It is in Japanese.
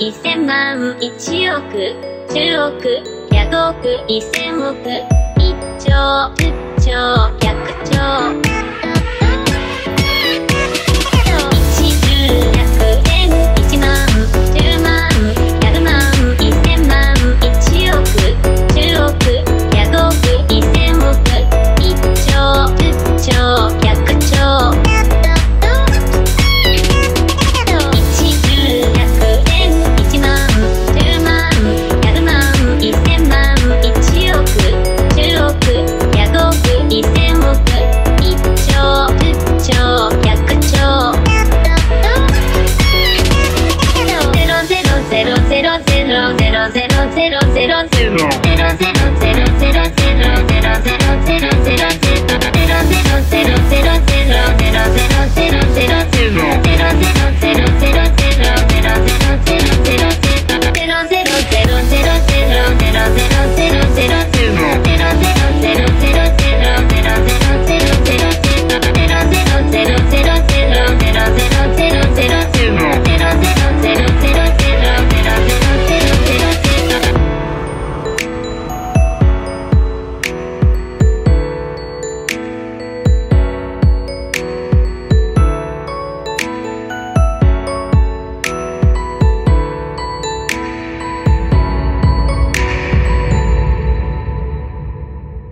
1000万、1億、10億、100億、1000億、1兆、10兆、100兆。ゼロゼロゼロゼロゼロゼロ